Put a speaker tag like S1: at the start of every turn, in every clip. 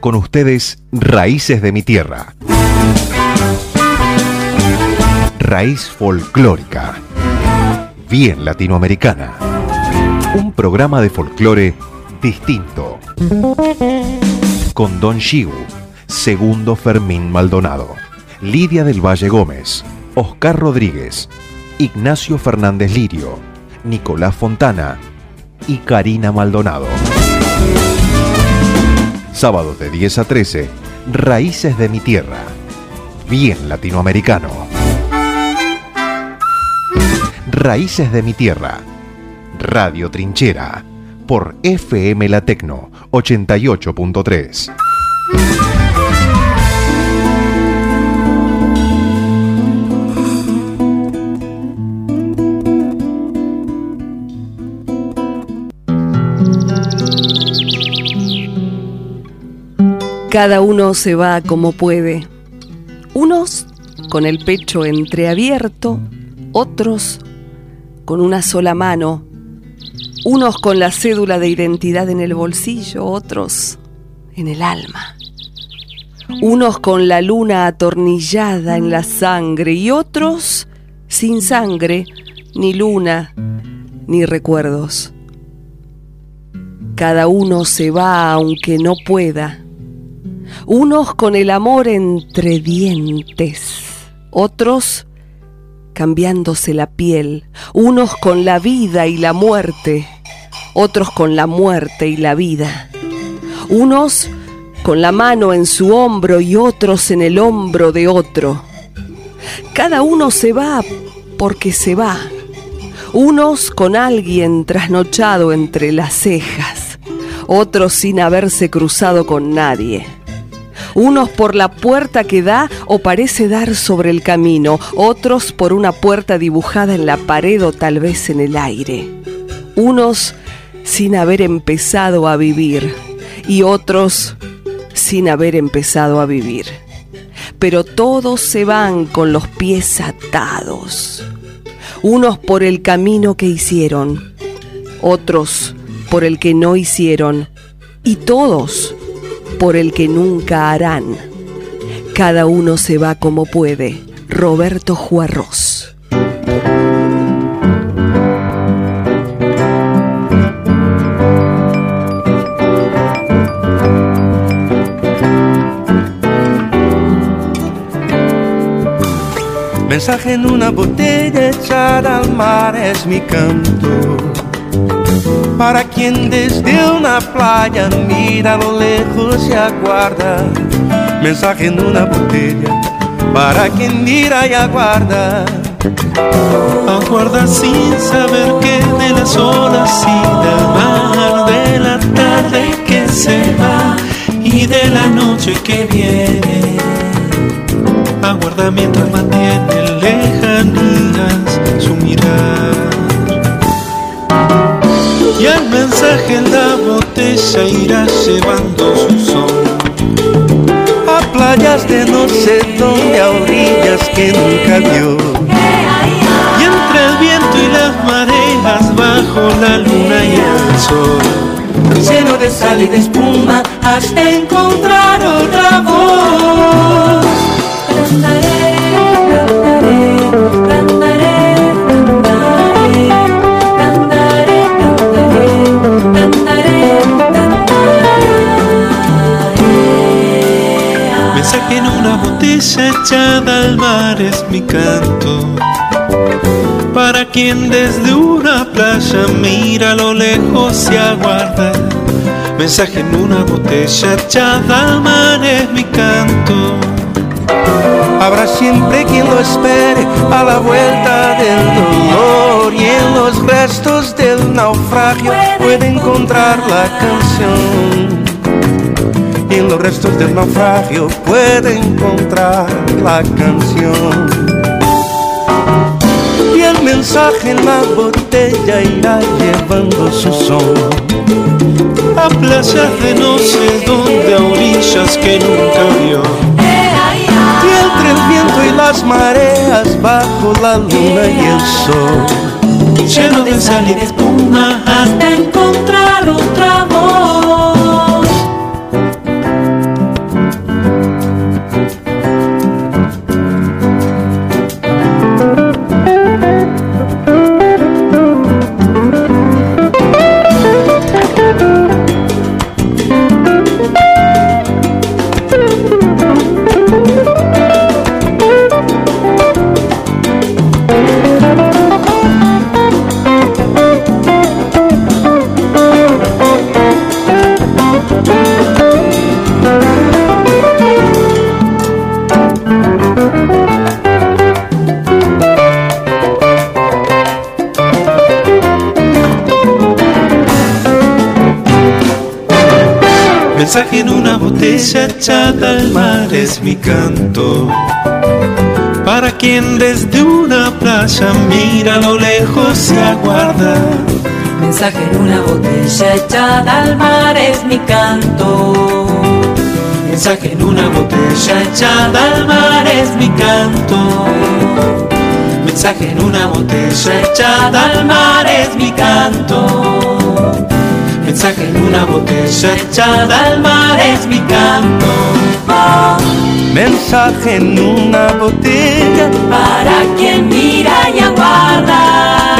S1: Con ustedes, Raíces de mi Tierra. Raíz folclórica. Bien latinoamericana. Un programa de folclore distinto. Con Don Shigu, Segundo Fermín Maldonado, Lidia del Valle Gómez, Oscar Rodríguez, Ignacio Fernández Lirio, Nicolás Fontana y Karina Maldonado. Sábados de 10 a 13, Raíces de mi Tierra. Bien latinoamericano. Raíces de mi Tierra. Radio Trinchera. Por FM La Tecno 88.3.
S2: Cada uno se va como puede. Unos con el pecho entreabierto, otros con una sola mano, unos con la cédula de identidad en el bolsillo, otros en el alma. Unos con la luna atornillada en la sangre y otros sin sangre, ni luna, ni recuerdos. Cada uno se va aunque no pueda unos con el amor entre dientes, otros cambiándose la piel, unos con la vida y la muerte, otros con la muerte y la vida, unos con la mano en su hombro y otros en el hombro de otro. Cada uno se va porque se va, unos con alguien trasnochado entre las cejas, otros sin haberse cruzado con nadie unos por la puerta que da o parece dar sobre el camino, otros por una puerta dibujada en la pared o tal vez en el aire. Unos sin haber empezado a vivir y otros sin haber empezado a vivir. Pero todos se van con los pies atados. Unos por el camino que hicieron, otros por el que no hicieron y todos por el que nunca harán. Cada uno se va como puede. Roberto Juarros.
S3: Mensaje en una botella echada al mar es mi canto para quien desde una playa mira lo lejos y aguarda. Mensaje en una botella para quien mira y aguarda.
S4: Aguarda sin saber que de las olas y del mar, de la tarde que se va y de la noche que viene. Aguarda mientras mantiene lejanías su mirada mensaje en la botella irá llevando su sol
S3: a playas de no sé dónde, a orillas que nunca vio.
S4: Y entre el viento y las mareas, bajo la luna y el sol,
S5: lleno de sal y de espuma, hasta encontrar otra voz.
S4: Botella echada al mar es mi canto. Para quien desde una playa mira lo lejos y aguarda. Mensaje en una botella echada al mar es mi canto.
S3: Habrá siempre quien lo espere a la vuelta del dolor y en los restos del naufragio puede encontrar la canción en los restos del naufragio puede encontrar la canción. Y el mensaje en la botella irá llevando su son.
S4: A playas de no sé dónde, a orillas que nunca vio.
S3: Y entre el viento y las mareas, bajo la luna y el sol.
S5: Lleno de sal y de espuma, hasta
S4: una botella echada al mar es mi canto. Para quien desde una playa mira a lo lejos se aguarda.
S5: Mensaje en una botella echada al mar es mi canto.
S4: Mensaje en una botella echada al mar es mi canto. Mensaje en una botella echada al mar es mi canto. Mensaje en una botella echada al mar es mi canto.
S3: Mensaje en una botella
S5: Para quien mira y aguarda.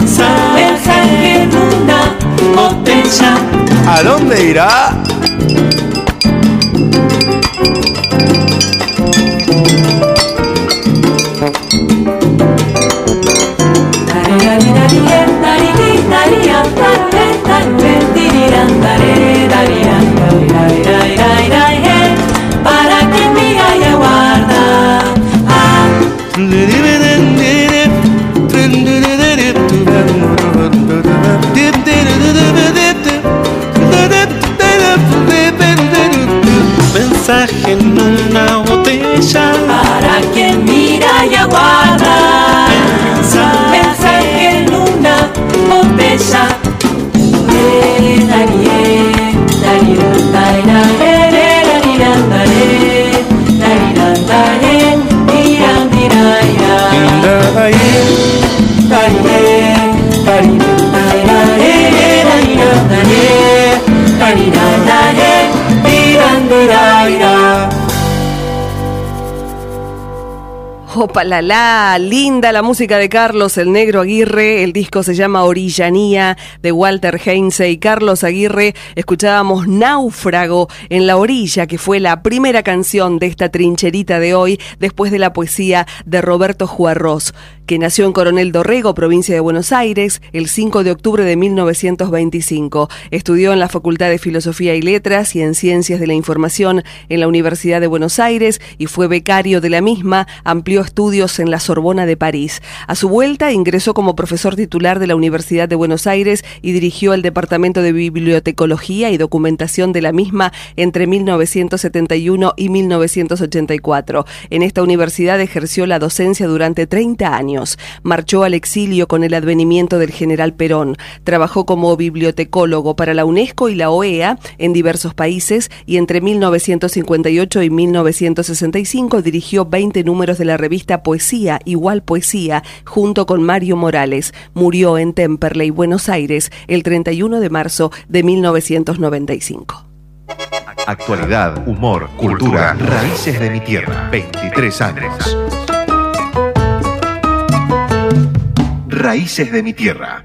S5: Mensaje en una botella.
S3: ¿A dónde irá?
S2: La linda la música de Carlos el Negro Aguirre, el disco se llama Orillanía de Walter Heinze y Carlos Aguirre, escuchábamos Náufrago en la orilla, que fue la primera canción de esta trincherita de hoy, después de la poesía de Roberto Juarros, que nació en Coronel Dorrego, provincia de Buenos Aires, el 5 de octubre de 1925. Estudió en la Facultad de Filosofía y Letras y en Ciencias de la Información en la Universidad de Buenos Aires y fue becario de la misma, amplió estudios en la Sorbona de París. A su vuelta ingresó como profesor titular de la Universidad de Buenos Aires y dirigió el Departamento de Bibliotecología y Documentación de la misma entre 1971 y 1984. En esta universidad ejerció la docencia durante 30 años. Marchó al exilio con el advenimiento del general Perón. Trabajó como bibliotecólogo para la UNESCO y la OEA en diversos países y entre 1958 y 1965 dirigió 20 números de la revista Poesía, Igual Poesía, junto con Mario Morales. Murió en Temperley, Buenos Aires, el 31 de marzo de 1995.
S1: Actualidad, humor, cultura, raíces de mi tierra. 23 años. Raíces de mi tierra.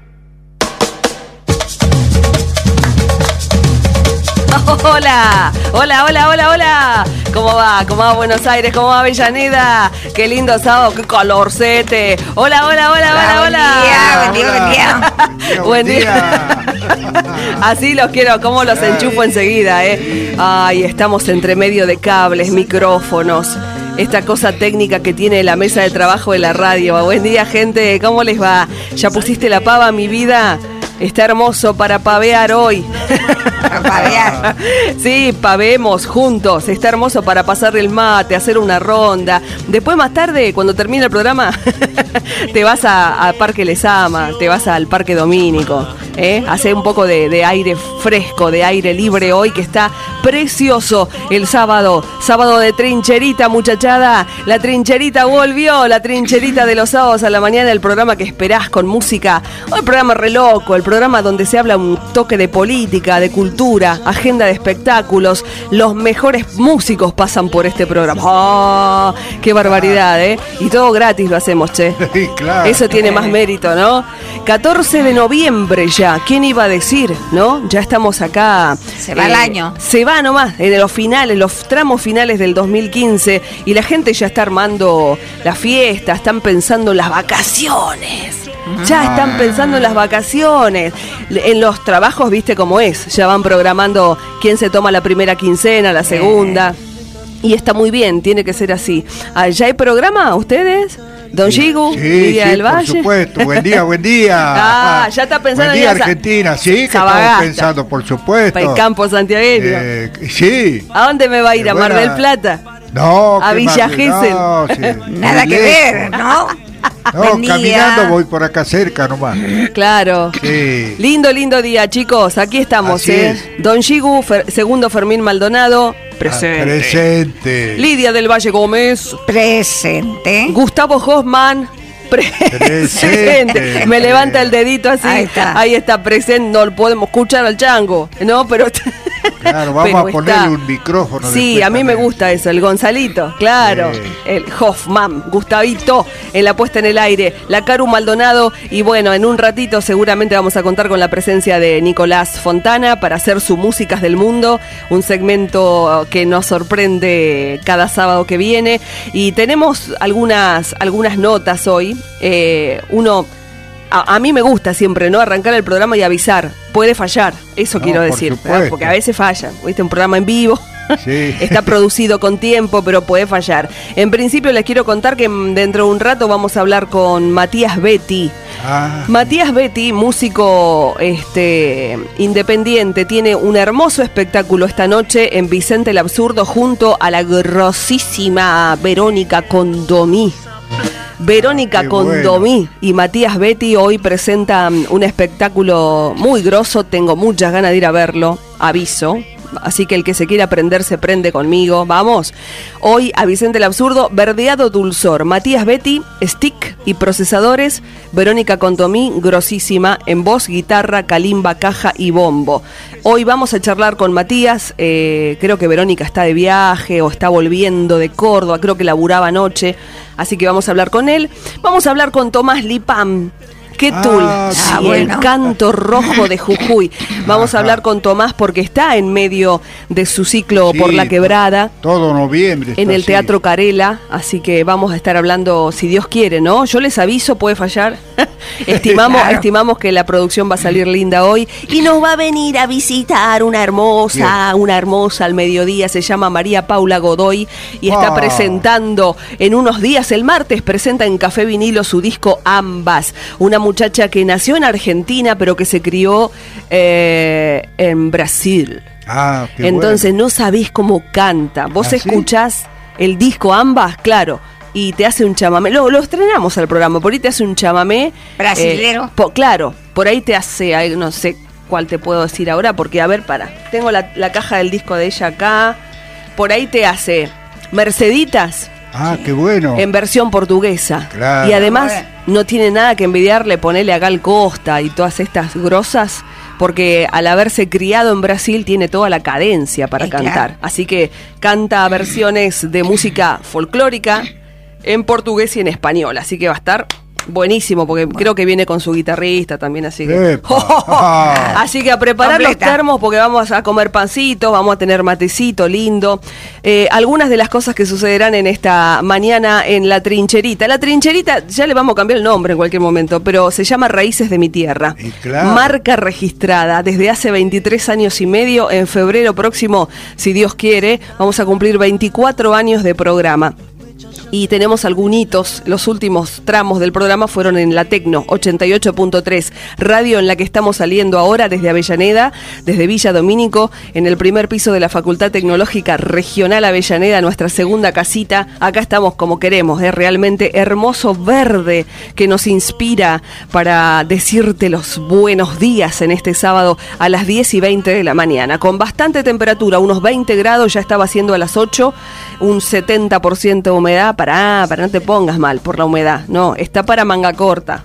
S2: Hola, hola, hola, hola, hola. ¿Cómo va? ¿Cómo va Buenos Aires? ¿Cómo va Avellaneda? Qué lindo sábado, qué calorcete. Hola, hola, hola, hola, hola.
S6: Buen día, buen día, buen día.
S2: Buen día. Así los quiero, cómo los enchufo enseguida, ¿eh? Ay, estamos entre medio de cables, micrófonos. Esta cosa técnica que tiene la mesa de trabajo de la radio. Buen día, gente. ¿Cómo les va? ¿Ya pusiste la pava, mi vida? Está hermoso para pavear hoy.
S6: Para pavear.
S2: Sí, pavemos juntos. Está hermoso para pasar el mate, hacer una ronda. Después, más tarde, cuando termine el programa, te vas a, a Parque Lesama, te vas al Parque Domínico. ¿Eh? Hace un poco de, de aire fresco, de aire libre hoy, que está precioso el sábado. Sábado de trincherita, muchachada. La trincherita volvió, la trincherita de los sábados a la mañana, el programa que esperás con música. Hoy el programa re loco, el programa donde se habla un toque de política, de cultura, agenda de espectáculos. Los mejores músicos pasan por este programa. ¡Oh! ¡Qué barbaridad, eh! Y todo gratis lo hacemos, che. Eso tiene más mérito, ¿no? 14 de noviembre ya. ¿Quién iba a decir, no? Ya estamos acá.
S6: Se va el año.
S2: Se va nomás, en los finales, los tramos finales del 2015. Y la gente ya está armando la fiesta, están pensando en las vacaciones. Ya están pensando en las vacaciones. En los trabajos, viste cómo es. Ya van programando quién se toma la primera quincena, la segunda. Y está muy bien, tiene que ser así. Ah, ¿Ya hay programa ustedes? Don Gigu,
S7: Sí,
S2: Lidia
S7: sí,
S2: del
S7: por
S2: Valle.
S7: supuesto. Buen día, buen día.
S2: Ah, ya está pensando
S7: Buen
S2: en
S7: día,
S2: Sa-
S7: Argentina. Sí, que estamos pensando, por supuesto.
S2: Para el campo santiagueño.
S7: Eh, sí.
S2: ¿A dónde me va a ir? ¿A Mar del Plata?
S7: No,
S2: A Villa Gesell.
S7: no, sí,
S6: Nada que
S7: lejos.
S6: ver, ¿no?
S7: No, caminando voy por acá cerca nomás.
S2: Claro.
S7: Sí.
S2: Lindo, lindo día, chicos. Aquí estamos,
S7: Así
S2: ¿eh?
S7: es.
S2: Don Gigu, Fer- segundo Fermín Maldonado, presente.
S7: Ah, presente.
S2: Lidia del Valle Gómez,
S6: Presente.
S2: Gustavo Hoffman, presente.
S7: Presente.
S2: Me levanta el dedito así.
S6: Ahí está.
S2: Ahí está presente. No lo podemos escuchar al chango, ¿no? Pero.
S7: Claro, vamos
S2: pero
S7: a ponerle
S2: está.
S7: un micrófono.
S2: Sí, a mí me gusta eso, el Gonzalito, claro.
S7: Sí.
S2: El Hoffman, Gustavito, en la puesta en el aire, la Caru Maldonado. Y bueno, en un ratito seguramente vamos a contar con la presencia de Nicolás Fontana para hacer su Músicas del Mundo, un segmento que nos sorprende cada sábado que viene. Y tenemos algunas, algunas notas hoy. Eh, uno. A, a mí me gusta siempre, ¿no? Arrancar el programa y avisar. Puede fallar, eso
S7: No,
S2: quiero
S7: por
S2: decir. Porque a veces fallan. ¿Viste? Un programa en vivo.
S7: Sí.
S2: Está producido con tiempo, pero puede fallar. En principio les quiero contar que mm, dentro de un rato vamos a hablar con Matías Betty.
S7: Ah,
S2: Matías Betty, músico este, independiente, tiene un hermoso espectáculo esta noche en Vicente el Absurdo junto a la grosísima Verónica Condomí. Verónica Condomí y Matías Betty hoy presentan un espectáculo muy grosso, tengo muchas ganas de ir a verlo, aviso. Así que el que se quiera aprender se prende conmigo. Vamos. Hoy a Vicente el Absurdo, Verdeado Dulzor, Matías Betty, Stick y Procesadores, Verónica Contomí, grosísima, en voz, guitarra, calimba, caja y bombo. Hoy vamos a charlar con Matías. eh, creo que Verónica está de viaje o está volviendo de Córdoba. Creo que laburaba anoche. Así que vamos a hablar con él. Vamos a hablar con Tomás Lipam. ¿Qué
S7: Ah,
S2: tul?
S7: ah,
S2: Sí,
S6: bueno.
S2: el canto rojo de Jujuy. Vamos a hablar con Tomás porque está en medio de su ciclo
S7: sí,
S2: por la quebrada.
S7: Todo noviembre.
S2: En el
S7: así.
S2: Teatro Carela, así que vamos a estar hablando, si Dios quiere, ¿no? Yo les aviso, puede fallar. estimamos,
S6: Claro.
S2: estimamos que la producción va a salir linda hoy y nos va a venir a visitar una hermosa, una hermosa al mediodía, se llama María Paula Godoy y está
S7: Ah.
S2: presentando en unos días, el martes, presenta en Café Vinilo su disco Ambas, una muchacha que nació en Argentina pero que se crió eh, en Brasil.
S7: Ah, qué
S2: Entonces no sabés cómo canta. Vos
S7: ¿Ah, sí?
S2: escuchás el disco ambas, claro, y te hace un chamamé. Lo, lo estrenamos al programa, por ahí te hace un chamamé.
S6: Brasilero.
S2: eh, po- claro, por ahí te hace, no sé cuál te puedo decir ahora, porque a ver, para. Tengo la, la caja del disco de ella acá. Por ahí te hace Merceditas.
S7: Ah, qué bueno.
S2: en versión portuguesa.
S7: Claro.
S2: Y además
S6: Bueno.
S2: no tiene nada que envidiarle ponerle a Gal Costa y todas estas grosas, porque al haberse criado en Brasil tiene toda la cadencia para
S6: claro.
S2: cantar. Así que canta versiones de música folclórica en portugués y en español. Así que va a estar buenísimo, porque creo que viene con su guitarrista también, así que...
S7: Epa.
S2: Así que a preparar
S6: Completa.
S2: los termos porque vamos a comer pancitos, vamos a tener matecito lindo. Eh, algunas de las cosas que sucederán en esta mañana en la trincherita. La trincherita, ya le vamos a cambiar el nombre en cualquier momento, pero se llama Raíces de mi Tierra.
S7: Y claro.
S2: Marca registrada desde hace 23 años y medio. En febrero próximo, si Dios quiere, vamos a cumplir 24 años de programa y tenemos algunos hitos. Los últimos tramos del programa fueron en la Tecno 88.3, radio en la que estamos saliendo ahora desde Avellaneda, desde Villa Domínico, en el primer piso de la Facultad Tecnológica Regional Avellaneda, nuestra segunda casita. Acá estamos como queremos, es realmente hermoso verde que nos inspira para decirte los buenos días en este sábado a las 10 y 20 de la mañana, con bastante temperatura, unos 20 grados, ya estaba haciendo a las 8, un 70% de humedad, para, para no te pongas mal por la humedad, no, está para manga corta.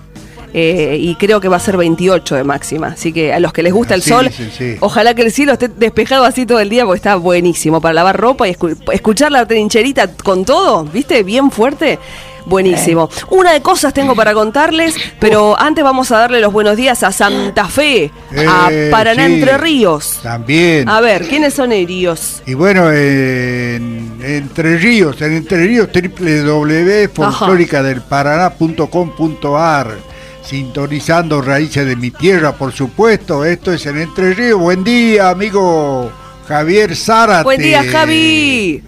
S2: Eh, y creo que va a ser 28 de máxima. Así que a los que les gusta el sol,
S7: dicen, sí.
S2: ojalá que el cielo esté despejado así todo el día porque está buenísimo para lavar ropa y escu- escuchar la trincherita con todo, ¿viste? Bien fuerte. Buenísimo. Una de cosas tengo para contarles, pero antes vamos a darle los buenos días a Santa Fe, a
S7: Eh,
S2: Paraná
S7: sí.
S2: Entre Ríos.
S7: También.
S2: A ver, ¿quiénes son ellos?
S7: Y bueno, en Entre Ríos, en Entre Ríos, www.folclóricadelparaná.com.ar, sintonizando Raíces de mi Tierra, por supuesto, esto es en Entre Ríos. Buen día, amigo Javier Zárate.
S2: Buen día, Javi.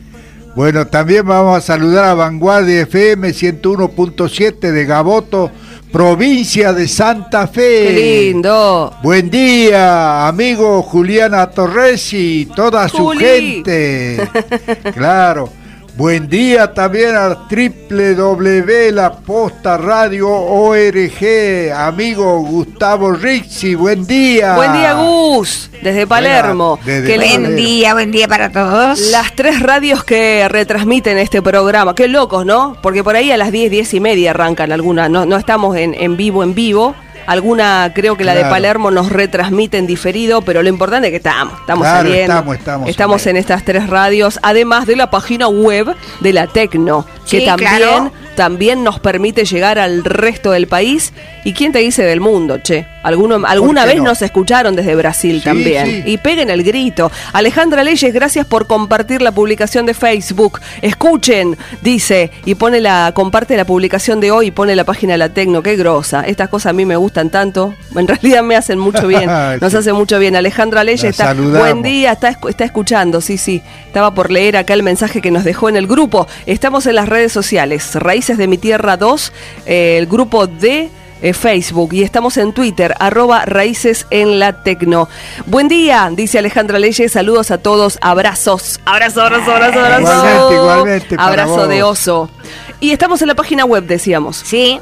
S7: Bueno, también vamos a saludar a Vanguardia FM 101.7 de Gaboto, provincia de Santa Fe.
S2: Qué lindo.
S7: Buen día, amigo Juliana Torres y toda su gente. Claro. Buen día también a www La Posta Radio ORG, amigo Gustavo Rixi, buen día.
S2: Buen día, Gus, desde Palermo.
S7: desde.
S6: Buen día, buen día para todos.
S2: Las tres radios que retransmiten este programa. Qué locos, ¿no? Porque por ahí a las 10, 10 y media arrancan algunas. No, no estamos en, en vivo, en vivo. Alguna, creo que la de. Palermo nos retransmite en diferido, pero lo importante es que estamos, estamos
S7: Claro,
S2: saliendo.
S7: estamos, estamos
S2: Estamos en estas tres radios, además de la página web de la Tecno, que
S6: Sí,
S2: también,
S6: claro.
S2: también nos permite llegar al resto del país. ¿Y quién te dice del mundo, che? Alguno, alguna vez
S7: no?
S2: nos escucharon desde Brasil
S7: Sí,
S2: también.
S7: sí.
S2: Y peguen el grito. Alejandra Leyes, gracias por compartir la publicación de Facebook. Escuchen, dice, y pone la, comparte la publicación de hoy y pone la página de la Tecno. Qué grosa. Estas cosas a mí me gustan tanto. En realidad me hacen mucho bien. Nos hace mucho bien. Alejandra Leyes está.
S7: saludamos.
S2: Buen día, está, está escuchando. Sí, sí. Estaba por leer acá el mensaje que nos dejó en el grupo. Estamos en las redes sociales. Raíces de mi tierra 2, eh, el grupo de eh, Facebook y estamos en Twitter, arroba raíces en la tecno. Buen día, dice Alejandra Leyes, saludos a todos, abrazos, abrazo, abrazo, abrazo, abrazo.
S7: Igualmente, igualmente para
S2: Abrazo
S7: vos.
S2: de oso. Y estamos en la página web, decíamos.
S6: Sí,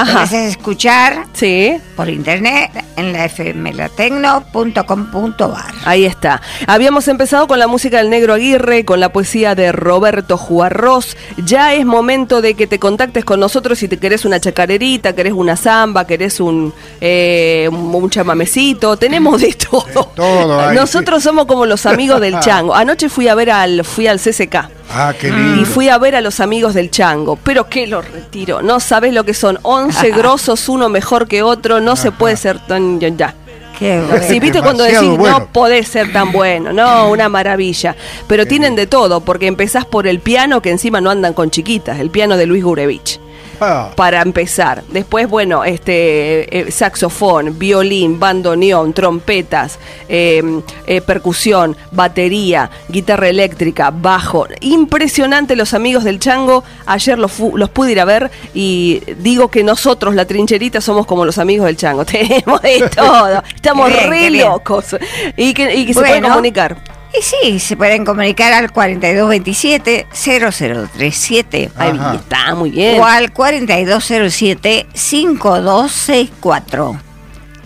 S2: Ajá.
S6: puedes escuchar
S2: Sí,
S6: por internet en la fmlatecno.com.ar.
S2: ahí está. Habíamos empezado con la música del Negro Aguirre, con la poesía de Roberto Juarros. Ya es momento de que te contactes con nosotros si te querés una chacarerita, querés una samba, querés un, eh, un chamamecito. Tenemos de todo.
S7: todo
S2: nosotros somos como los amigos del chango. Anoche fui a ver al, fui al CCK.
S7: Ah, qué
S2: Y
S7: lindo.
S2: fui a ver a los amigos del chango, pero que lo retiro. No sabes lo que son 11 grosos, uno mejor que otro, no se puede ser tan ya. ya.
S6: Qué bueno.
S2: Sí, viste cuando decís,
S7: bueno.
S2: no podés ser tan bueno, no, una maravilla. Pero tienen de todo, porque empezás por el piano, que encima no andan con chiquitas, el piano de Luis Gurevich
S7: Ah,
S2: para empezar. Después, bueno, este eh, saxofón, violín, bandoneón, trompetas, eh, eh, percusión, batería, guitarra eléctrica, bajo. Impresionante los amigos del Chango. Ayer los, los pude ir a ver y digo que nosotros, la trincherita, somos como los amigos del Chango. Tenemos de todo. Estamos
S6: bien,
S2: re
S6: bien.
S2: locos. Y que, y que se
S6: Bueno.
S2: comunicar.
S6: Y sí, se pueden comunicar al 4227-0037
S2: Ahí está, muy bien.
S6: o al 4207-5264.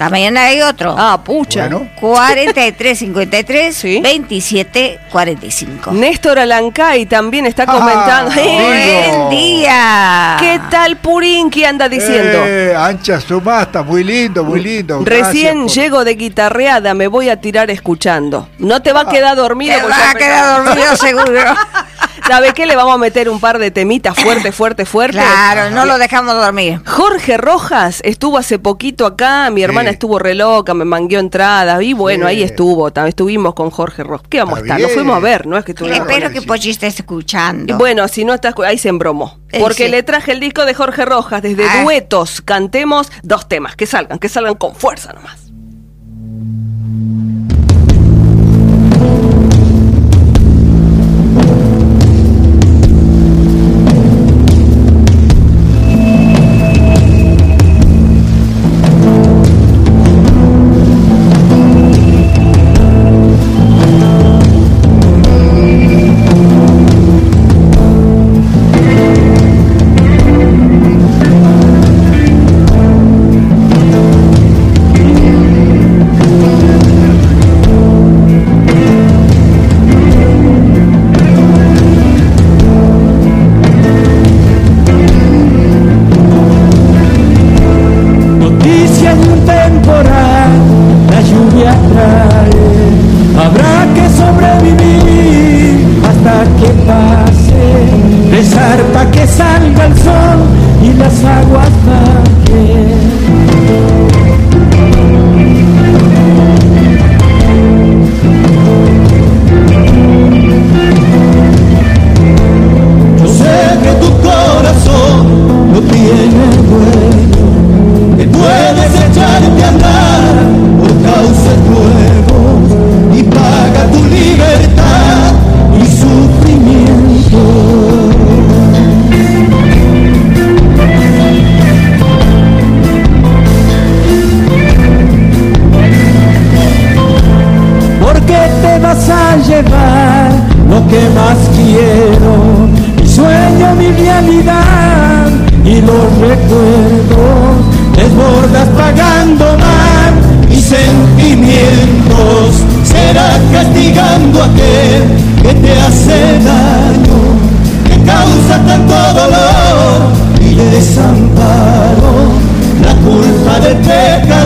S6: También hay otro.
S2: Ah, pucha.
S7: Bueno.
S6: 4353
S2: Sí.
S6: 2745.
S2: Néstor Alancay también está
S7: Ah,
S2: comentando.
S6: Buen día.
S2: ¿Qué tal Purín? ¿Qué anda diciendo?
S7: Eh, ancha sumasta, muy lindo, muy lindo.
S2: Recién
S7: por-
S2: llego de guitarreada, me voy a tirar escuchando. No te va a quedar dormido.
S6: Te vas a quedar dormido seguro.
S2: ¿Sabe qué? Le vamos a meter un par de temitas fuerte, fuerte, fuerte.
S6: Claro, no lo dejamos dormir.
S2: Jorge Rojas estuvo hace poquito acá, mi hermana
S7: Sí.
S2: Estuvo re loca, me mangueó entradas y bueno,
S7: Sí.
S2: ahí estuvo, estuvimos con Jorge Rojas. ¿Qué vamos a estar? Nos fuimos a ver, no es que estuvimos.
S6: Espero que Pochi esté escuchando.
S2: Y Bueno, si no estás, ahí se embromó.
S6: Eh,
S2: Porque
S6: sí.
S2: le traje el disco de Jorge Rojas, desde
S6: Ah.
S2: duetos, cantemos dos temas, que salgan, que salgan con fuerza nomás.
S8: Castigando a aquel que te hace daño, que causa tanto dolor y desamparo. La culpa del pecador,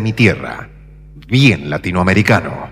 S8: mi
S9: tierra. Bien latinoamericano.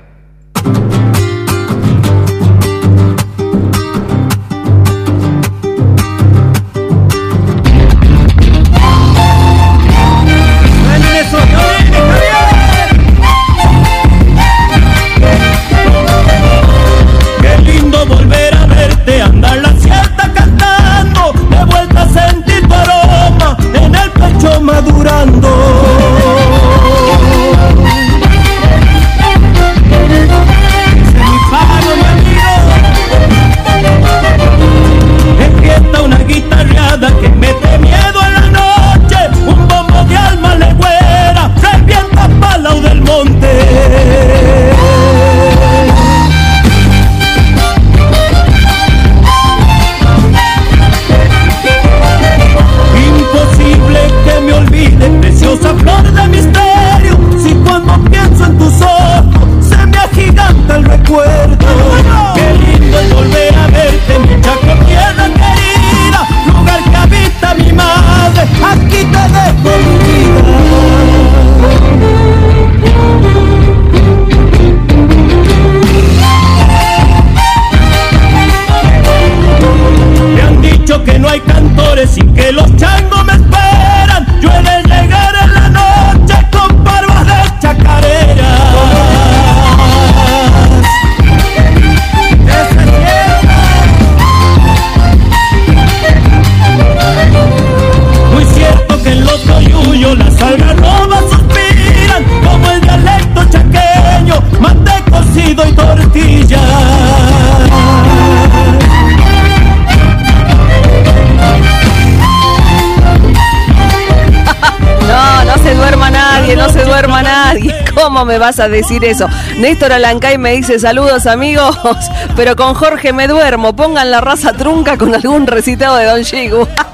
S2: ¿Cómo me vas a decir eso? Néstor Alancay me dice saludos amigos, pero con Jorge me duermo. Pongan la raza trunca con algún recitado de Don Chigu.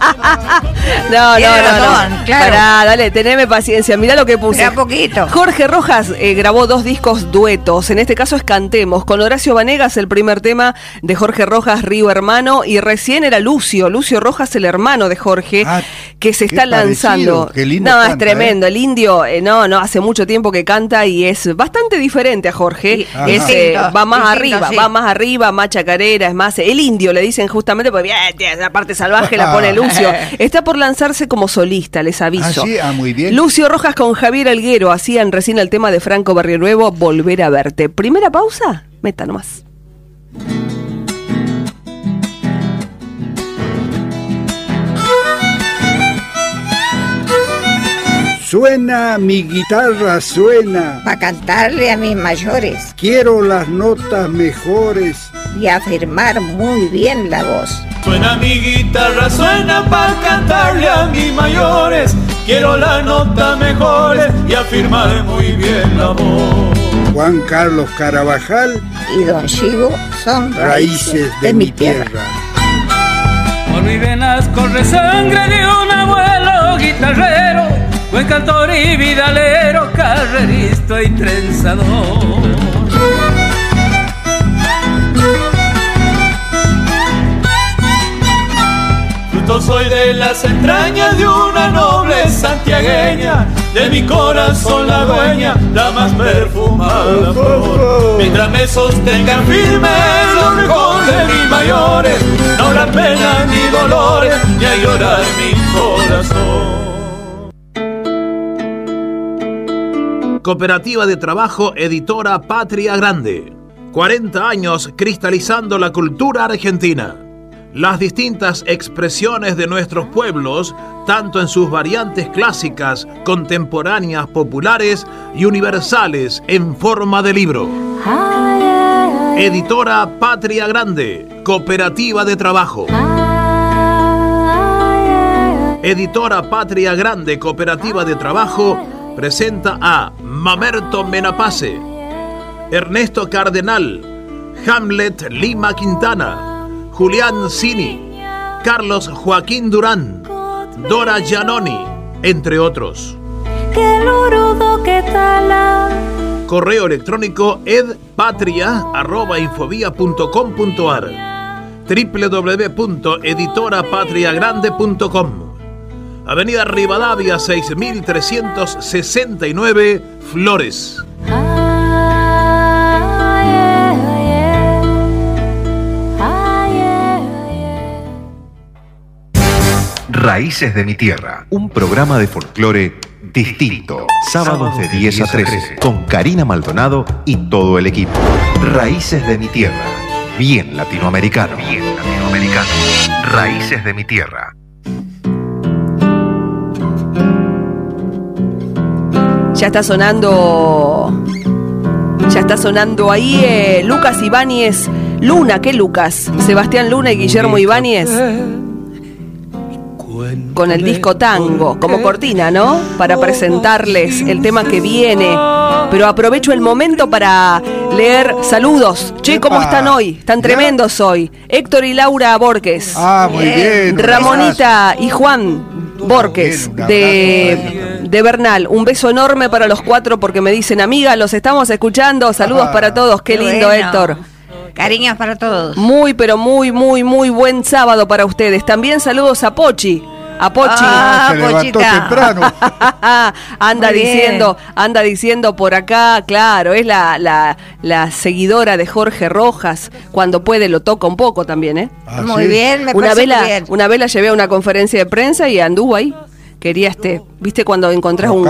S2: no, no, no, no. Claro. dale, teneme paciencia. Mirá lo que puse.
S6: Poquito.
S2: Jorge Rojas eh, grabó dos discos duetos. En este caso es Cantemos. Con Horacio Vanegas, el primer tema de Jorge Rojas, Río Hermano. Y recién era Lucio, Lucio Rojas, el hermano de Jorge, ah, que se está lanzando.
S7: Qué lindo
S2: no,
S7: es
S2: tremendo. ¿eh? El indio, eh, no, no, hace mucho tiempo que canta y es bastante diferente a Jorge. Es, eh,
S6: Distinto,
S2: va más
S6: distinto,
S2: arriba,
S6: sí.
S2: va más arriba, más chacarera, es más el indio, le dicen justamente, porque esa parte salvaje la pone Lucio. Está por lanzarse como solista, les aviso.
S7: Ah, sí, ah, muy bien.
S2: Lucio Rojas con Javier Alguero hacían recién el tema de Franco Barrio Nuevo, Volver a verte. Primera pausa, meta nomás.
S10: Suena mi guitarra, suena.
S6: Para cantarle a mis mayores
S10: Quiero las notas mejores.
S6: Y afirmar muy bien la voz.
S4: Suena mi guitarra, suena para cantarle a mis mayores. Quiero la nota mejores y afirmar muy bien la voz.
S10: Juan Carlos Carabajal,
S6: Y Don Chigo son
S10: raíces de mi tierra.
S11: Por mi venas corre sangre de un abuelo guitarrero, buen cantor y vidalero, carrerista y trenzador.
S4: Fruto soy de las entrañas de una noble santiagueña, de mi corazón la dueña, la más perfumada flor. Mientras me sostengan firmes los de mis mayores, no habrá pena ni dolores, ni a llorar mi corazón.
S12: Cooperativa de Trabajo Editora Patria Grande. 40 años cristalizando la cultura argentina. Las distintas expresiones de nuestros pueblos, tanto en sus variantes clásicas, contemporáneas, populares y universales en forma de libro. Editora Patria Grande, Cooperativa de Trabajo. Editora Patria Grande, Cooperativa de Trabajo, presenta a Mamerto Menapace, Ernesto Cardenal, Hamlet Lima Quintana, Julián Cini, Carlos Joaquín Durán, Dora Giannoni, entre otros. Correo electrónico edpatria.infobia.com.ar www.editorapatriagrande.com Avenida Rivadavia 6369 Flores.
S1: Raíces de mi tierra, un programa de folclore distinto. Sábados de 10 a 13, con Karina Maldonado y todo el equipo. Raíces de mi tierra, bien latinoamericano. Bien latinoamericano. Raíces de mi tierra.
S2: Ya está sonando. Ya está sonando ahí eh, Lucas Ibáñez. Luna, ¿qué Lucas? Sebastián Luna y Guillermo Ibáñez. Con el disco Tango, como cortina, ¿no? Para presentarles el tema que viene. Pero aprovecho el momento para leer saludos. Che, ¿cómo están hoy? Están tremendos hoy. Héctor y Laura Borges.
S7: Ah, muy bien.
S2: Ramonita y Juan Borges de, de Bernal. Un beso enorme para los cuatro porque me dicen, amiga, los estamos escuchando. Saludos para todos. Qué lindo,
S6: bueno.
S2: Héctor.
S6: Cariños para todos.
S2: Muy, pero muy, muy, muy buen sábado para ustedes. También saludos a Pochi. A Pochi.
S6: Ah,
S7: se levantó
S6: Pochita.
S7: temprano.
S2: anda
S6: Muy bien.
S2: diciendo, anda diciendo por acá, claro, es la, la, la seguidora de Jorge Rojas. Cuando puede lo toca un poco también, ¿eh?
S7: Ah,
S6: muy
S7: sí.
S6: bien, me
S2: una
S6: parece
S2: vela,
S6: muy bien.
S2: una vela llevé a una conferencia de prensa y anduvo ahí. Quería este, viste cuando encontrás un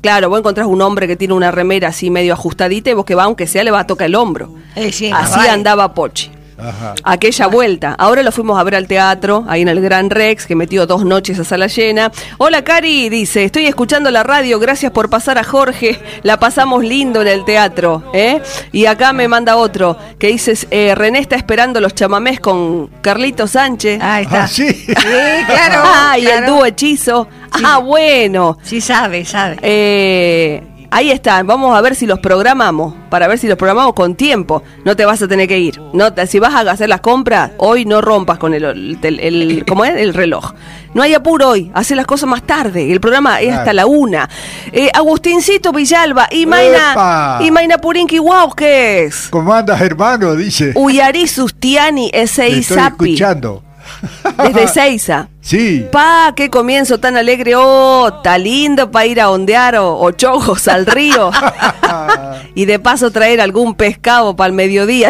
S2: claro, vos encontrás un hombre que tiene una remera así medio ajustadita y vos que va aunque sea le va a tocar el hombro.
S6: Eh, sí,
S2: así
S6: vale.
S2: andaba Pochi.
S7: Ajá.
S2: Aquella vuelta. Ahora lo fuimos a ver al teatro, ahí en el Gran Rex, que metió dos noches a sala llena. Hola Cari, dice, estoy escuchando la radio, gracias por pasar a Jorge, la pasamos lindo en el teatro. ¿eh? Y acá me manda otro, que dice, eh, René está esperando los chamamés con Carlito Sánchez.
S6: Ahí está.
S7: Ah, sí.
S6: Sí, claro.
S2: Ah, y el dúo hechizo. Ah, bueno.
S6: Sí sabe, sabe.
S2: Eh, ahí están, vamos a ver si los programamos, para ver si los programamos con tiempo. No te vas a tener que ir. No, te- si vas a hacer las compras, hoy no rompas con el, el, el- el- ¿cómo es? el reloj. No hay apuro hoy, hace las cosas más tarde. El programa es hasta la una. Eh, Agustincito Villalba y Maina, y Maina Purinki Guauques.
S7: ¿Cómo andas, hermano? Dice.
S2: Uyari Sustiani
S7: Te
S2: Esei
S7: estoy escuchando.
S2: Desde Seiza.
S7: Sí.
S2: Pa, qué comienzo tan alegre. Oh, está lindo para ir a ondear o, o chojos al río. y de paso traer algún pescado para el mediodía.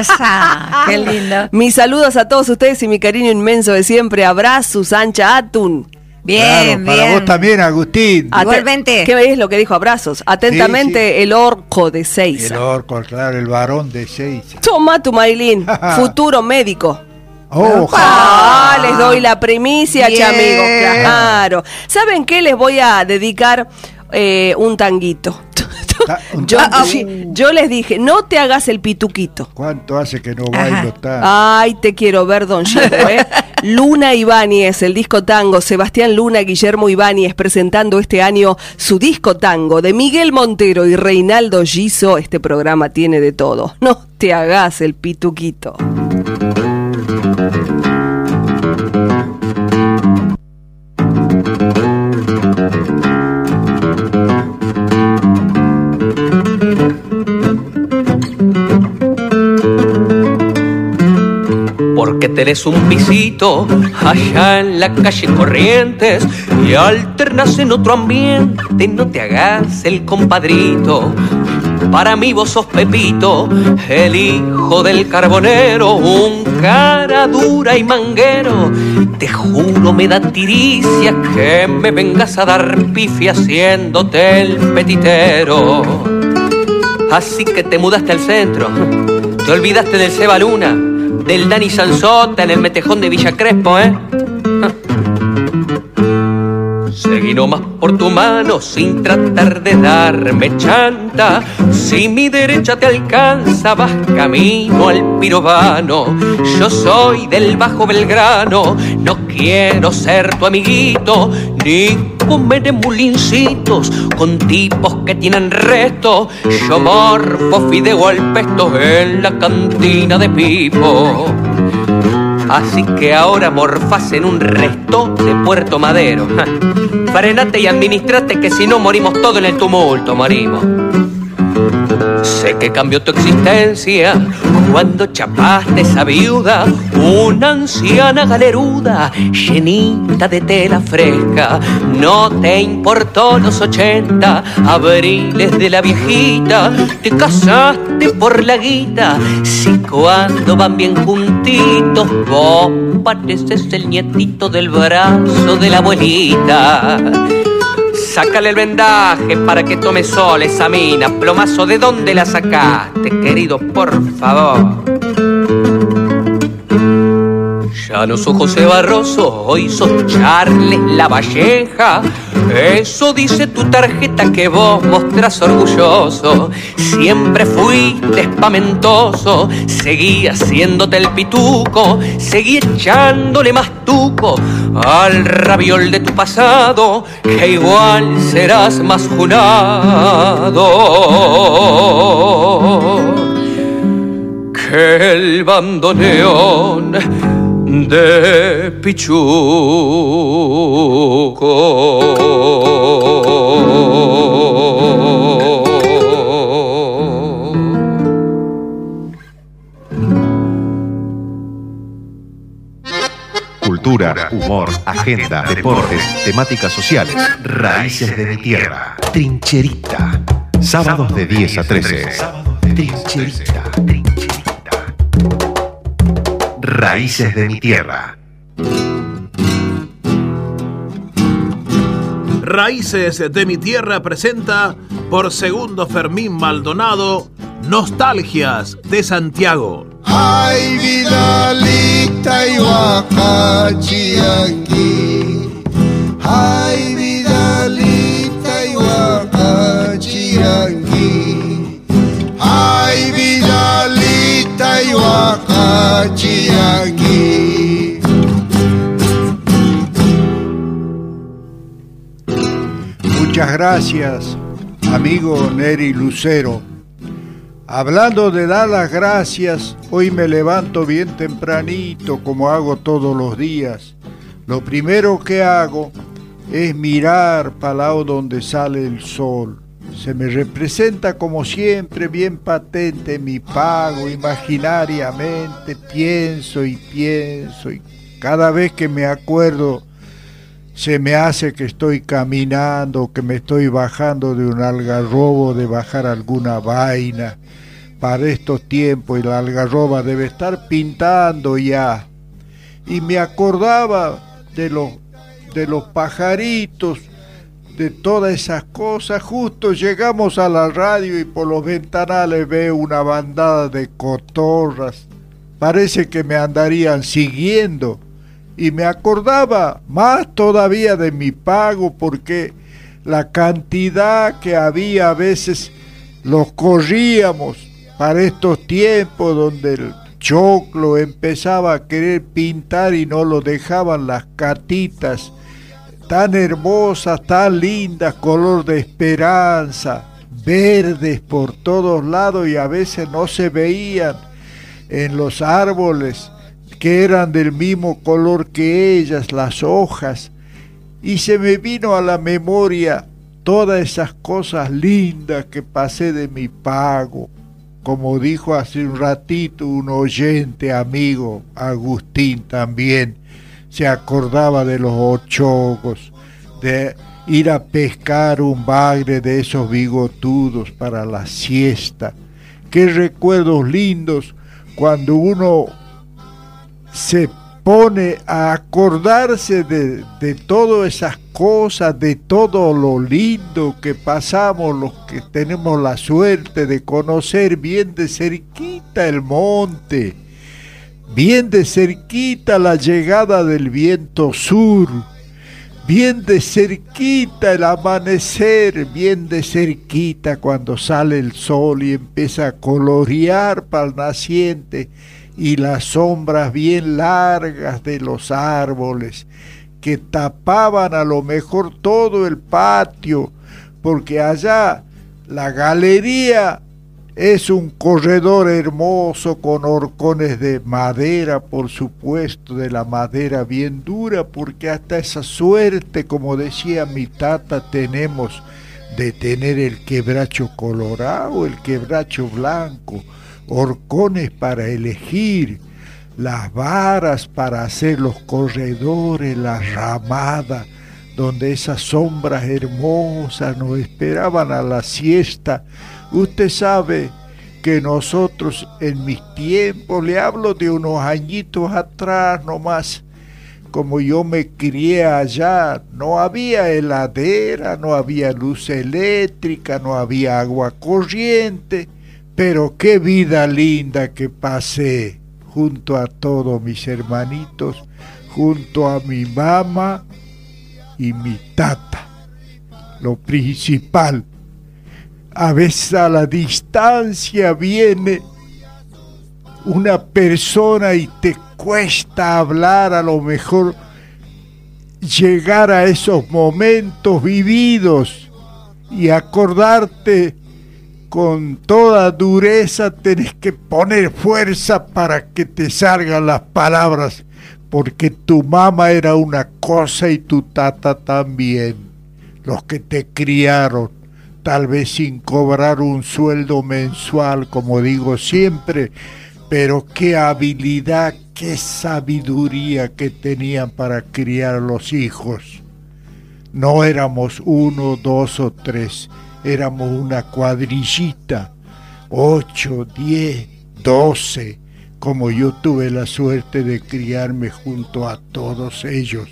S6: Esa, qué lindo.
S2: Mis saludos a todos ustedes y mi cariño inmenso de siempre. Abrazos, Ancha Atun.
S6: Bien,
S7: Claro, para
S6: bien.
S7: vos también, Agustín.
S2: Ate-
S6: Igualmente.
S2: ¿Qué es lo que dijo? Abrazos. Atentamente, el orco de
S7: El
S2: Seiza.
S7: orco, claro, el varón de seis.
S2: Toma tu Marilín, futuro médico.
S7: Oh,
S2: Ah, les doy la primicia, amigos. Claro. ¿Saben qué? Les voy a dedicar eh, un tanguito. Yo,
S7: tango.
S2: les dije, no te hagas el pituquito.
S7: ¿Cuánto hace que no bailo tan?
S2: Ay, te quiero ver, don Chico, ¿eh? Luna Ibáñez, el disco tango. Sebastián Luna, Guillermo Ibáñez presentando este año su disco tango. De Miguel Montero y Reinaldo Giso, este programa tiene de todo. No te hagas el pituquito.
S13: Porque tenés un pisito allá en la calle Corrientes y alternas en otro ambiente, no te hagas el compadrito. Para mí vos sos Pepito, el hijo del carbonero, un cara dura y manguero. Te juro me da tiricia que me vengas a dar pifi haciéndote el petitero. Así que te mudaste al centro, te olvidaste del Seba Luna, del Dani Sansota en el metejón de Villa Crespo, ¿eh? Seguí nomás por tu mano sin tratar de darme chanta. Si mi derecha te alcanza, vas camino al pirobano. Yo soy del Bajo Belgrano, no quiero ser tu amiguito, ni comer mulincitos con tipos que tienen resto. Yo morfo fideo al pesto en la cantina de Pipo. Así que ahora morfás en un resto de Puerto Madero. Frenate y administrate que si no morimos todos en el tumulto, morimos. Sé que cambió tu existencia cuando chapaste esa viuda, una anciana galeruda, llenita de tela fresca. No te importó los ochenta abriles de la viejita, te casaste por la guita. Si cuando van bien juntitos, vos pareces el nietito del brazo de la abuelita. Sácale el vendaje para que tome sol esa mina. Plomazo, ¿de dónde la sacaste, querido? Por favor. Ya no sos José Barroso, hoy sos Charles La Valleja. Eso dice tu tarjeta que vos mostrás orgulloso. Siempre fuiste espamentoso, seguí haciéndote el pituco, seguí echándole más tuco al raviol de tu pasado, que igual serás más junado que el bandoneón de Pichuco.
S1: Cultura, humor, agenda, deportes, temáticas sociales, raíces de mi tierra. Trincherita. Sábados de 10 a 13. Trincherita. Trincherita. Raíces de mi tierra.
S12: Raíces de mi tierra presenta por segundo Fermín Maldonado Nostalgias de Santiago.
S14: Ay, Vidalita y Huacachiangui. Ay, Vidalita y Huacachiangui. Ay,
S7: Muchas gracias, amigo Neri Lucero. Hablando de dar las gracias, hoy me levanto bien tempranito como hago todos los días. Lo primero que hago es mirar para lado donde sale el sol. Se me representa como siempre bien patente mi pago imaginariamente, pienso y pienso y Cada vez que me acuerdo, se me hace que estoy caminando, que me estoy bajando de un algarrobo, de bajar alguna vaina. Para estos tiempos y la algarroba debe estar pintando ya. Y me acordaba de los, de los pajaritos, de todas esas cosas. Justo llegamos a la radio y por los ventanales veo una bandada de cotorras. Parece que me andarían siguiendo. Y me acordaba más todavía de mi pago porque la cantidad que había a veces los corríamos para estos tiempos donde el choclo empezaba a querer pintar y no lo dejaban las catitas tan hermosas, tan lindas, color de esperanza, verdes por todos lados y a veces no se veían en los árboles que eran del mismo color que ellas, las hojas, y se me vino a la memoria todas esas cosas lindas que pasé de mi pago, como dijo hace un ratito un oyente amigo, Agustín también, se acordaba de los ochogos, de ir a pescar un bagre de esos bigotudos para la siesta. Qué recuerdos lindos cuando uno se pone a acordarse de, de todas esas cosas, de todo lo lindo que pasamos, los que tenemos la suerte de conocer bien de cerquita el monte bien de cerquita la llegada del viento sur, bien de cerquita el amanecer, bien de cerquita cuando sale el sol y empieza a colorear para el naciente y las sombras bien largas de los árboles que tapaban a lo mejor todo el patio, porque allá la galería es un corredor hermoso con horcones de madera, por supuesto, de la madera bien dura, porque hasta esa suerte, como decía mi tata, tenemos de tener el quebracho colorado, el quebracho blanco, horcones para elegir, las varas para hacer los corredores, la ramada, donde esas sombras hermosas nos esperaban a la siesta Usted sabe que nosotros en mis tiempos, le hablo de unos añitos atrás nomás, como yo me crié allá, no había heladera, no había luz eléctrica, no había agua corriente, pero qué vida linda que pasé junto a todos mis hermanitos, junto a mi mamá y mi tata. Lo principal, a veces a la distancia viene una persona y te cuesta hablar, a lo mejor llegar a esos momentos vividos y acordarte con toda dureza, tenés que poner fuerza para que te salgan las palabras, porque tu mamá era una cosa y tu tata también, los que te criaron tal vez sin cobrar un sueldo mensual, como digo siempre, pero qué habilidad, qué sabiduría que tenían para criar los hijos. No éramos uno, dos o tres, éramos una cuadrillita, ocho, diez, doce, como yo tuve la suerte de criarme junto a todos ellos.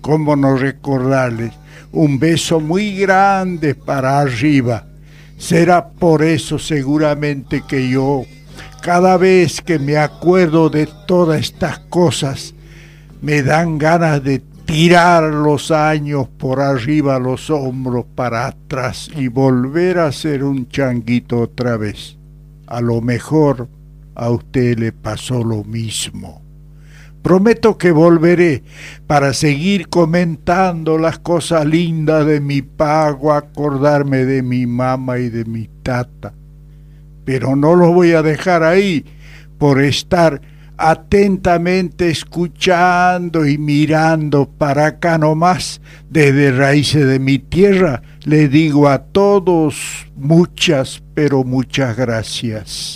S7: ¿Cómo no recordarles? Un beso muy grande para arriba. Será por eso seguramente que yo, cada vez que me acuerdo de todas estas cosas, me dan ganas de tirar los años por arriba los hombros para atrás y volver a ser un changuito otra vez. A lo mejor a usted le pasó lo mismo. Prometo que volveré para seguir comentando las cosas lindas de mi pago, acordarme de mi mamá y de mi tata. Pero no lo voy a dejar ahí por estar atentamente escuchando y mirando para acá nomás desde raíces de mi tierra. Le digo a todos muchas, pero muchas gracias.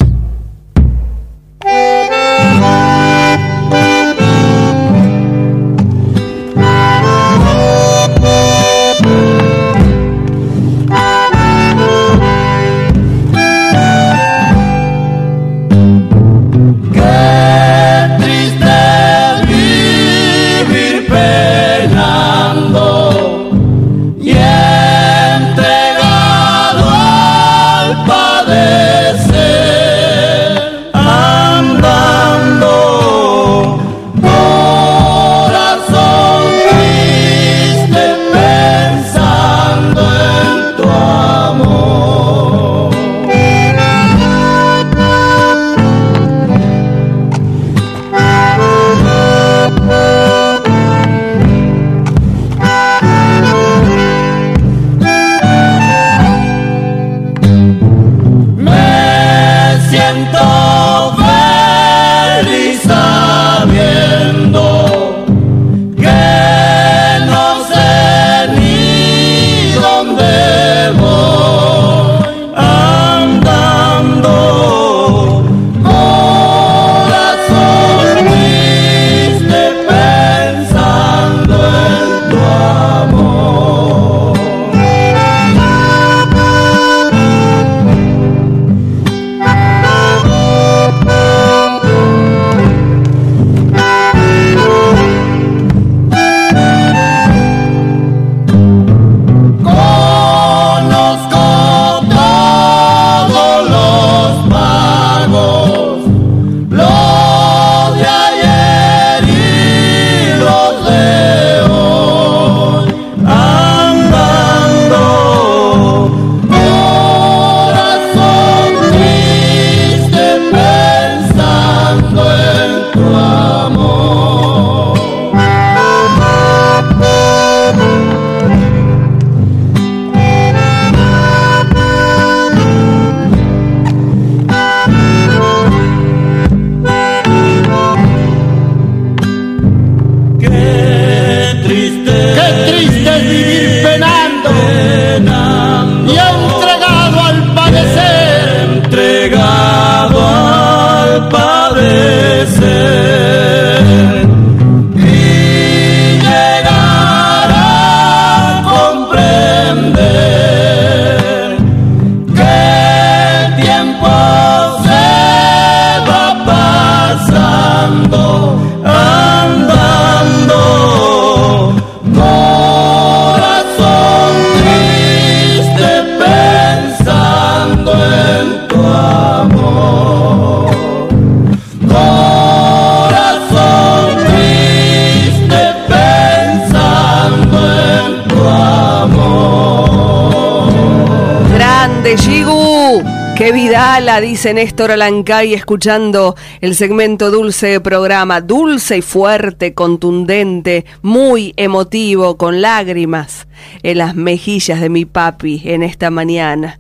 S2: Dice Néstor Alancay, escuchando el segmento dulce de programa. Dulce y fuerte, contundente, muy emotivo, con lágrimas en las mejillas de mi papi en esta mañana.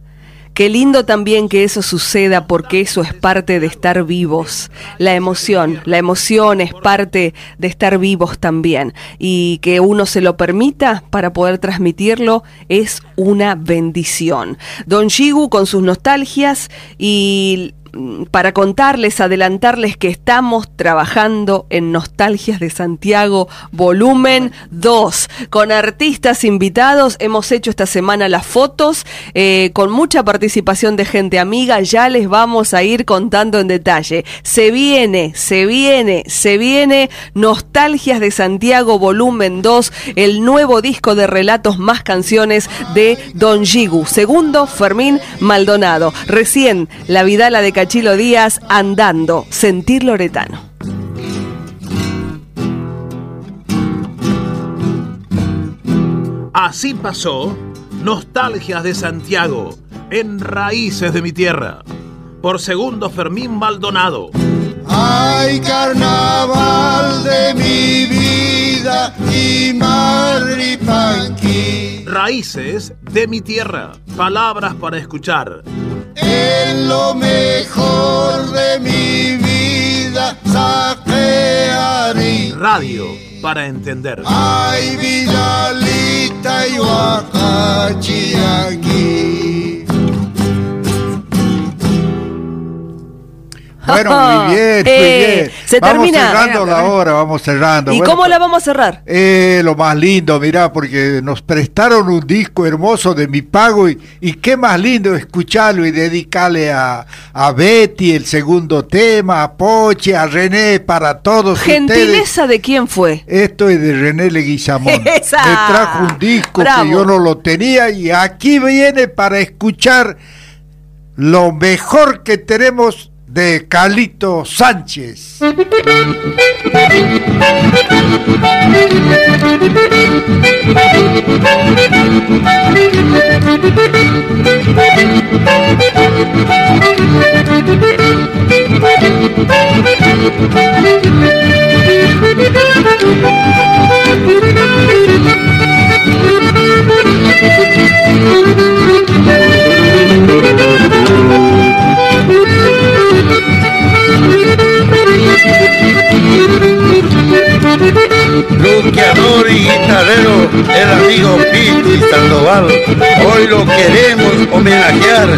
S2: Qué lindo también que eso suceda porque eso es parte de estar vivos. La emoción, la emoción es parte de estar vivos también. Y que uno se lo permita para poder transmitirlo es una bendición. Don Shigu con sus nostalgias y para contarles, adelantarles que estamos trabajando en Nostalgias de Santiago, volumen 2, con artistas invitados. Hemos hecho esta semana las fotos eh, con mucha participación de gente amiga. Ya les vamos a ir contando en detalle. Se viene, se viene, se viene Nostalgias de Santiago, volumen 2, el nuevo disco de relatos más canciones de Don Gigu. Segundo, Fermín Maldonado. Recién, La Vidala de Cachilo Díaz, Andando, Sentir Loretano.
S12: Así pasó Nostalgias de Santiago en Raíces de mi Tierra por segundo Fermín Maldonado.
S14: Ay, carnaval de mi vida y Marripanqui.
S12: Raíces de mi Tierra, palabras para escuchar.
S14: En lo mejor de mi vida saquearé.
S12: Radio para entender.
S14: Ay, Vidalita y Huacachiangui.
S7: Bueno, muy bien, muy
S2: Eh,
S7: bien.
S2: se
S7: vamos
S2: termina.
S7: cerrando la hora, vamos cerrando.
S2: ¿Y
S7: Bueno,
S2: cómo la vamos a cerrar?
S7: Eh, lo más lindo, mirá, porque nos prestaron un disco hermoso de mi pago y, y qué más lindo escucharlo y dedicarle a, a Betty el segundo tema, a Poche, a René, para todos ustedes.
S2: Gentileza de quién fue.
S7: Esto es de René Leguizamón. Me trajo un disco
S2: Bravo.
S7: que yo no lo tenía y aquí viene para escuchar lo mejor que tenemos de Calito Sánchez.
S15: Luqueador y guitarrero, el amigo Piti Sandoval. Hoy lo queremos homenajear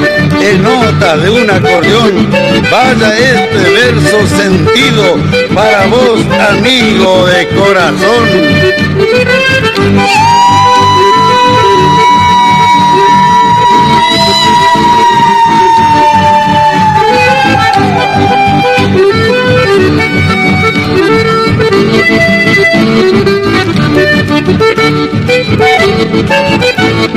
S15: en nota de un acordeón. Vaya este verso sentido para vos, amigo de corazón.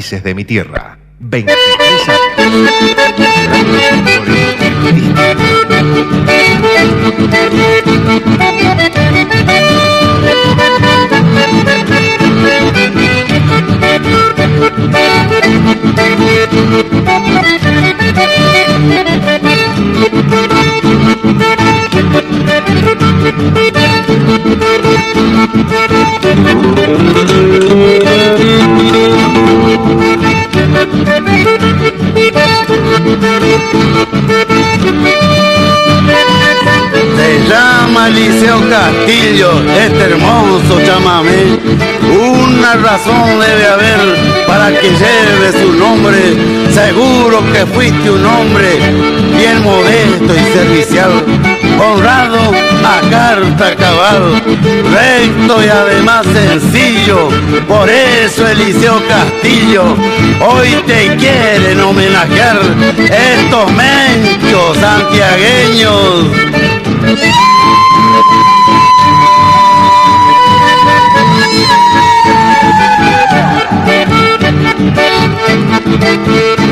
S1: De mi tierra. 23
S15: Se Razón debe haber para que lleve su nombre. Seguro que fuiste un hombre bien modesto y servicial, honrado a carta cabal, recto y además sencillo. Por eso Eliseo Castillo hoy te quieren homenajear estos menchos santiagueños.
S2: Ah,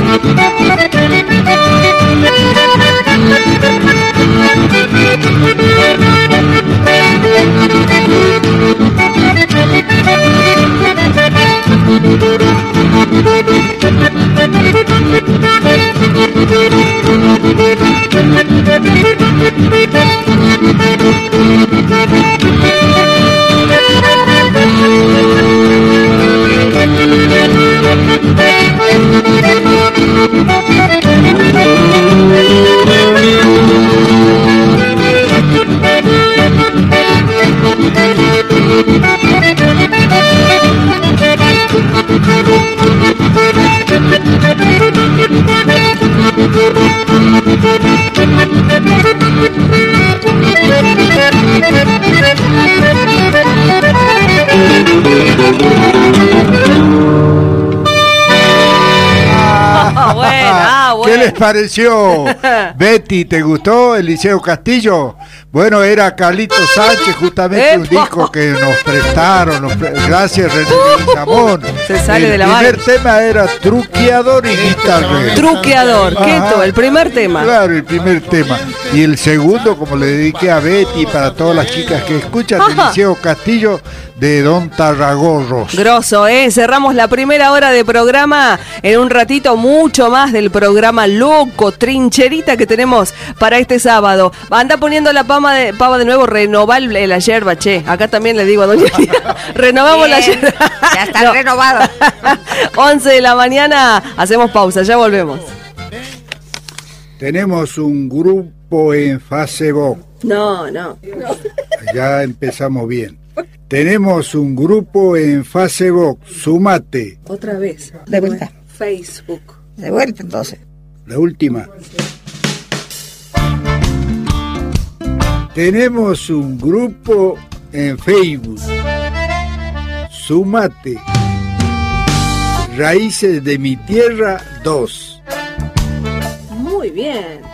S7: pareció? Betty, ¿te gustó Eliseo Castillo? Bueno, era Carlito Sánchez, justamente un disco que nos prestaron, nos pre- gracias René Samón.
S2: Se sale
S7: El
S2: de la
S7: primer
S2: mano.
S7: tema era truqueador y guitarrero.
S2: Truqueador. Keto, el primer tema.
S7: Claro, el primer tema. Y el segundo, como le dediqué a Betty, para todas las chicas que escuchan,
S2: Ajá.
S7: Eliseo Castillo de Don Tarragorros.
S2: Grosso, ¿eh? Cerramos la primera hora de programa. En un ratito, mucho más del programa loco, trincherita que tenemos para este sábado. Anda poniendo la pama de, pava de nuevo, renovar el- la yerba, che. Acá también le digo a Doña renovamos la yerba.
S6: ya está renovado.
S2: 11 de la mañana, hacemos pausa, ya volvemos.
S7: Tenemos un grupo en Facebook.
S2: No, no.
S7: Ya empezamos bien. Tenemos un grupo en Facebook. Sumate.
S2: Otra vez.
S6: De vuelta.
S2: Facebook.
S6: De vuelta entonces.
S7: La última. Tenemos un grupo en Facebook. Sumate. Raíces de mi tierra 2.
S2: Muy bien.